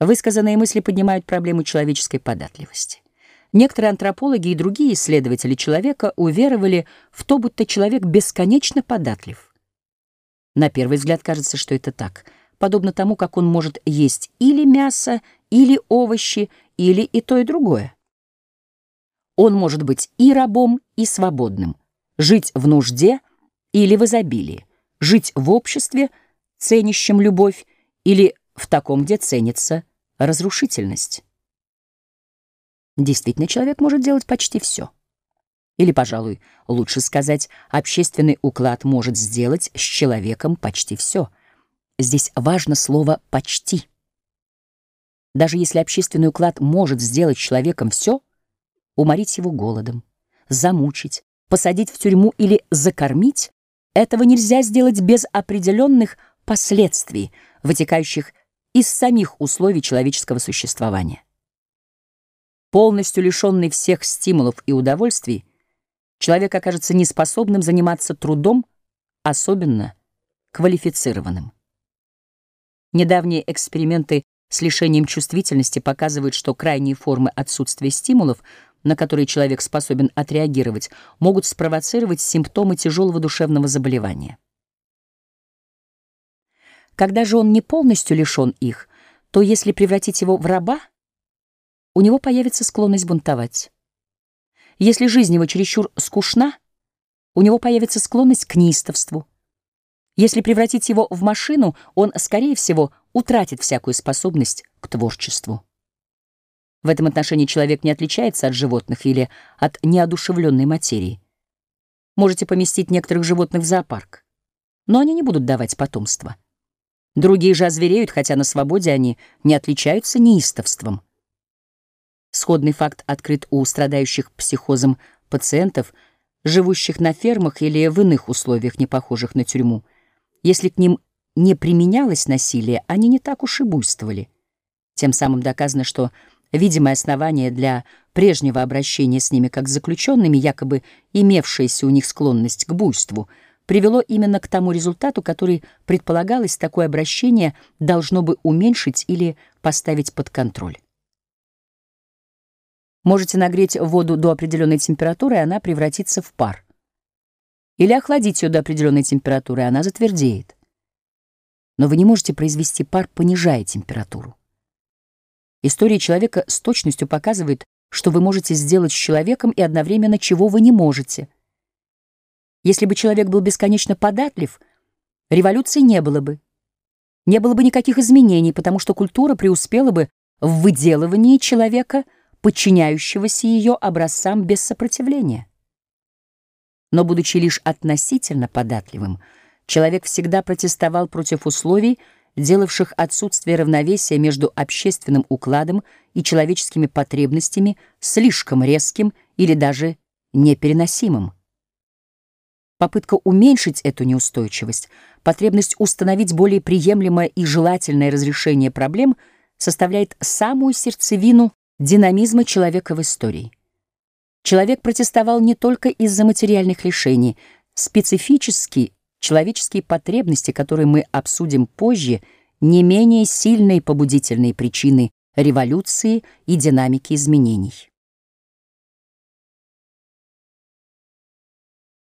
Высказанные мысли поднимают проблему человеческой податливости. Некоторые антропологи и другие исследователи человека уверовали в то, будто человек бесконечно податлив. На первый взгляд кажется, что это так, подобно тому, как он может есть или мясо, или овощи, или и то, и другое. Он может быть и рабом, и свободным, жить в нужде или в изобилии, жить в обществе, ценящем любовь, или в таком, где ценится разрушительность. Действительно, человек может делать почти все. Или, пожалуй, лучше сказать, общественный уклад может сделать с человеком почти все. Здесь важно слово «почти». Даже если общественный уклад может сделать человеком все, уморить его голодом, замучить, посадить в тюрьму или закормить, этого нельзя сделать без определенных последствий, вытекающих из самих условий человеческого существования. Полностью лишенный всех стимулов и удовольствий, человек окажется неспособным заниматься трудом, особенно квалифицированным. Недавние эксперименты с лишением чувствительности показывают, что крайние формы отсутствия стимулов, на которые человек способен отреагировать, могут спровоцировать симптомы тяжелого душевного заболевания. Когда же он не полностью лишен их, то если превратить его в раба, у него появится склонность бунтовать. Если жизнь его чересчур скучна, у него появится склонность к неистовству. Если превратить его в машину, он, скорее всего, утратит всякую способность к творчеству. В этом отношении человек не отличается от животных или от неодушевленной материи. Можете поместить некоторых животных в зоопарк, но они не будут давать потомство. Другие же озвереют, хотя на свободе они не отличаются неистовством. Сходный факт открыт у страдающих психозом пациентов, живущих на фермах или в иных условиях, не похожих на тюрьму. Если к ним не применялось насилие, они не так уж и буйствовали. Тем самым доказано, что видимое основание для прежнего обращения с ними как с заключенными, якобы имевшаяся у них склонность к буйству — привело именно к тому результату, который предполагалось, такое обращение должно бы уменьшить или поставить под контроль. Можете нагреть воду до определенной температуры, и она превратится в пар. Или охладить ее до определенной температуры, и она затвердеет. Но вы не можете произвести пар, понижая температуру. История человека с точностью показывает, что вы можете сделать с человеком и одновременно чего вы не можете — если бы человек был бесконечно податлив, революции не было бы. Не было бы никаких изменений, потому что культура преуспела бы в выделывании человека, подчиняющегося ее образцам без сопротивления. Но, будучи лишь относительно податливым, человек всегда протестовал против условий, делавших отсутствие равновесия между общественным укладом и человеческими потребностями слишком резким или даже непереносимым. Попытка уменьшить эту неустойчивость, потребность установить более приемлемое и желательное разрешение проблем составляет самую сердцевину динамизма человека в истории. Человек протестовал не только из-за материальных лишений, специфически человеческие потребности, которые мы обсудим позже, не менее сильные побудительные причины революции и динамики изменений.